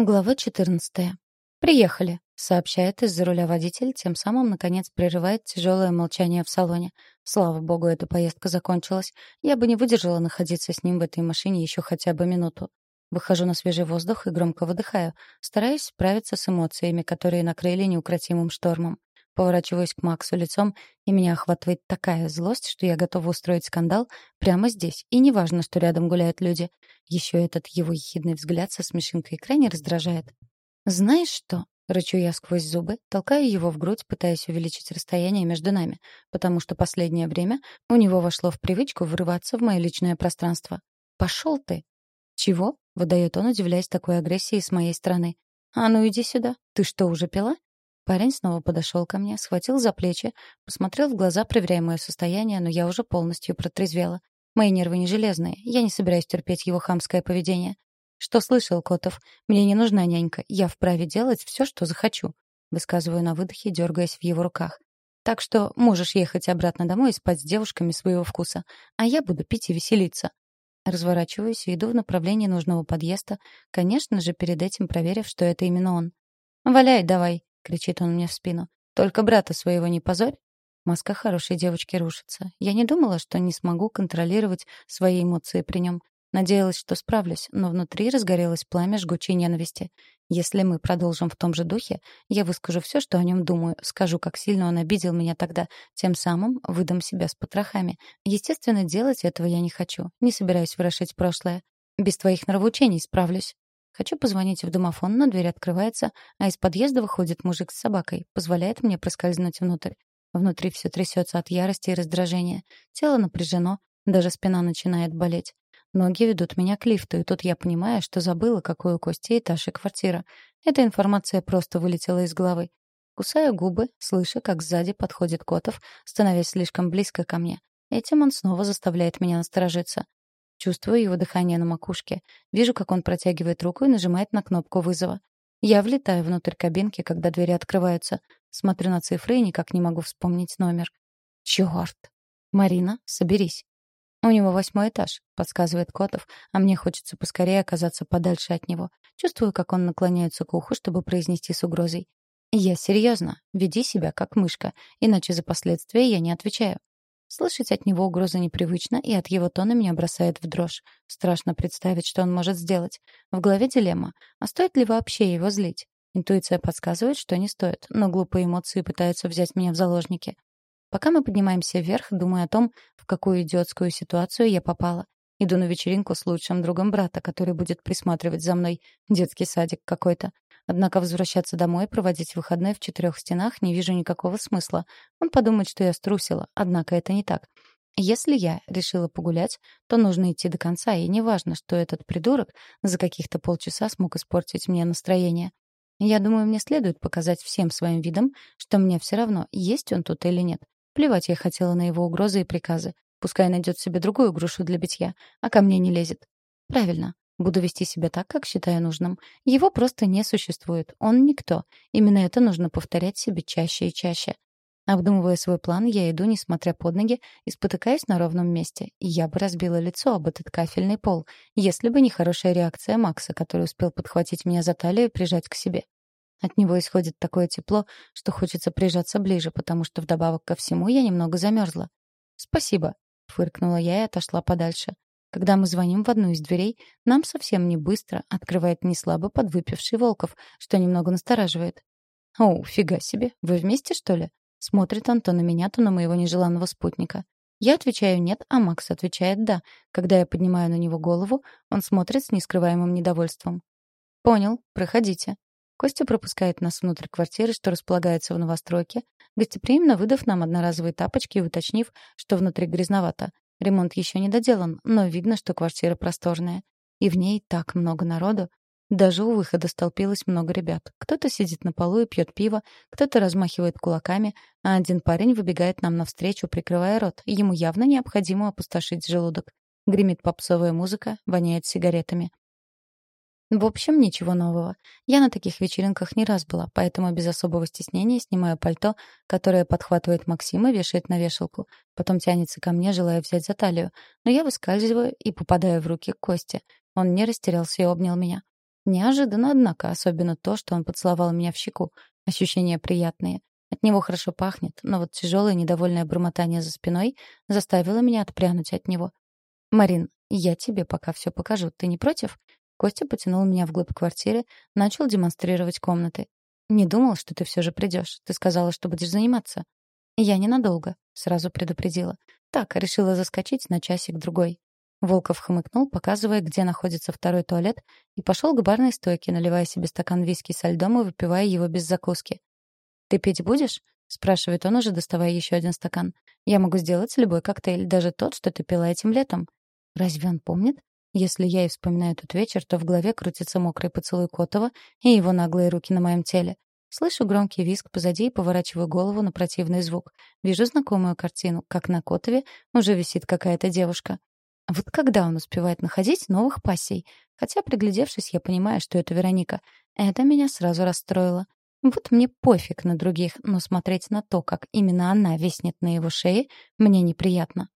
Глава 14. «Приехали», — сообщает из-за руля водитель, тем самым, наконец, прерывает тяжелое молчание в салоне. Слава богу, эта поездка закончилась. Я бы не выдержала находиться с ним в этой машине еще хотя бы минуту. Выхожу на свежий воздух и громко выдыхаю, стараясь справиться с эмоциями, которые накрыли неукротимым штормом. Поворачиваюсь к Максу лицом, и меня охватывает такая злость, что я готова устроить скандал прямо здесь. И неважно, что рядом гуляют люди. Еще этот его ехидный взгляд со смешинкой крайне раздражает. «Знаешь что?» — рычу я сквозь зубы, толкаю его в грудь, пытаясь увеличить расстояние между нами, потому что последнее время у него вошло в привычку врываться в мое личное пространство. «Пошел ты!» «Чего?» — выдает он, удивляясь такой агрессии с моей стороны. «А ну иди сюда. Ты что, уже пила?» Парень снова подошел ко мне, схватил за плечи, посмотрел в глаза, проверяя мое состояние, но я уже полностью протрезвела. Мои нервы не железные, я не собираюсь терпеть его хамское поведение. «Что слышал, Котов? Мне не нужна нянька, я вправе делать все, что захочу», высказываю на выдохе, дергаясь в его руках. «Так что можешь ехать обратно домой и спать с девушками своего вкуса, а я буду пить и веселиться». Разворачиваюсь и иду в направлении нужного подъезда, конечно же, перед этим проверив, что это именно он. «Валяй давай», кричит он мне в спину. «Только брата своего не позорь!» Маска хорошей девочки рушится. Я не думала, что не смогу контролировать свои эмоции при нем. Надеялась, что справлюсь, но внутри разгорелось пламя жгучей ненависти. Если мы продолжим в том же духе, я выскажу все, что о нем думаю, скажу, как сильно он обидел меня тогда, тем самым выдам себя с потрохами. Естественно, делать этого я не хочу, не собираюсь ворошить прошлое. Без твоих нравоучений справлюсь. Хочу позвонить в домофон, но дверь открывается, а из подъезда выходит мужик с собакой, позволяет мне проскользнуть внутрь. Внутри все трясется от ярости и раздражения. Тело напряжено, даже спина начинает болеть. Ноги ведут меня к лифту, и тут я понимаю, что забыла, какой у Кости этаж и квартира. Эта информация просто вылетела из головы. Кусаю губы, слыша, как сзади подходит Котов, становясь слишком близко ко мне. Этим он снова заставляет меня насторожиться. Чувствую его дыхание на макушке. Вижу, как он протягивает руку и нажимает на кнопку вызова. Я влетаю внутрь кабинки, когда двери открываются. Смотрю на цифры и никак не могу вспомнить номер. Чёрт! Марина, соберись. У него восьмой этаж, подсказывает Котов, а мне хочется поскорее оказаться подальше от него. Чувствую, как он наклоняется к уху, чтобы произнести с угрозой. Я серьезно. Веди себя как мышка, иначе за последствия я не отвечаю. Слышать от него угрозы непривычно, и от его тона меня бросает в дрожь. Страшно представить, что он может сделать. В голове дилемма. А стоит ли вообще его злить? Интуиция подсказывает, что не стоит, но глупые эмоции пытаются взять меня в заложники. Пока мы поднимаемся вверх, думаю о том, в какую идиотскую ситуацию я попала. Иду на вечеринку с лучшим другом брата, который будет присматривать за мной. Детский садик какой-то. Однако возвращаться домой и проводить выходной в четырех стенах не вижу никакого смысла. Он подумает, что я струсила, однако это не так. Если я решила погулять, то нужно идти до конца, и неважно, что этот придурок за каких-то полчаса смог испортить мне настроение. Я думаю, мне следует показать всем своим видом, что мне все равно, есть он тут или нет. Плевать я хотела на его угрозы и приказы. Пускай найдет себе другую грушу для битья, а ко мне не лезет. Правильно. Буду вести себя так, как считаю нужным. Его просто не существует. Он никто. Именно это нужно повторять себе чаще и чаще. Обдумывая свой план, я иду, несмотря под ноги, и спотыкаясь на ровном месте. я бы разбила лицо об этот кафельный пол, если бы не хорошая реакция Макса, который успел подхватить меня за талию и прижать к себе. От него исходит такое тепло, что хочется прижаться ближе, потому что вдобавок ко всему я немного замерзла. «Спасибо», — фыркнула я и отошла подальше. Когда мы звоним в одну из дверей, нам совсем не быстро открывает неслабо подвыпивший Волков, что немного настораживает. «О, фига себе, вы вместе, что ли?» Смотрит он то на меня, то на моего нежеланного спутника. Я отвечаю «нет», а Макс отвечает «да». Когда я поднимаю на него голову, он смотрит с нескрываемым недовольством. «Понял, проходите». Костя пропускает нас внутрь квартиры, что располагается в новостройке, гостеприимно выдав нам одноразовые тапочки и уточнив, что внутри грязновато. Ремонт еще не доделан, но видно, что квартира просторная. И в ней так много народу. Даже у выхода столпилось много ребят. Кто-то сидит на полу и пьет пиво, кто-то размахивает кулаками, а один парень выбегает нам навстречу, прикрывая рот. Ему явно необходимо опустошить желудок. Гремит попсовая музыка, воняет сигаретами. В общем, ничего нового. Я на таких вечеринках не раз была, поэтому без особого стеснения снимаю пальто, которое подхватывает Максим и вешает на вешалку. Потом тянется ко мне, желая взять за талию. Но я выскальзываю и попадаю в руки к Косте. Он не растерялся и обнял меня. Неожиданно, однако, особенно то, что он поцеловал меня в щеку. Ощущения приятные. От него хорошо пахнет, но вот тяжелое недовольное бормотание за спиной заставило меня отпрянуть от него. «Марин, я тебе пока все покажу. Ты не против?» Костя потянул меня вглубь квартиры, начал демонстрировать комнаты. «Не думал, что ты все же придешь. Ты сказала, что будешь заниматься». «Я ненадолго», — сразу предупредила. «Так, решила заскочить на часик-другой». Волков хмыкнул, показывая, где находится второй туалет, и пошел к барной стойке, наливая себе стакан виски со льдом и выпивая его без закуски. «Ты пить будешь?» — спрашивает он, уже доставая еще один стакан. «Я могу сделать любой коктейль, даже тот, что ты пила этим летом». Разве он помнит? Если я и вспоминаю тот вечер, то в голове крутится мокрый поцелуй Котова и его наглые руки на моем теле. Слышу громкий визг позади и поворачиваю голову на противный звук. Вижу знакомую картину, как на Котове уже висит какая-то девушка. Вот когда он успевает находить новых пассий? Хотя, приглядевшись, я понимаю, что это Вероника. Это меня сразу расстроило. Вот мне пофиг на других, но смотреть на то, как именно она виснет на его шее, мне неприятно.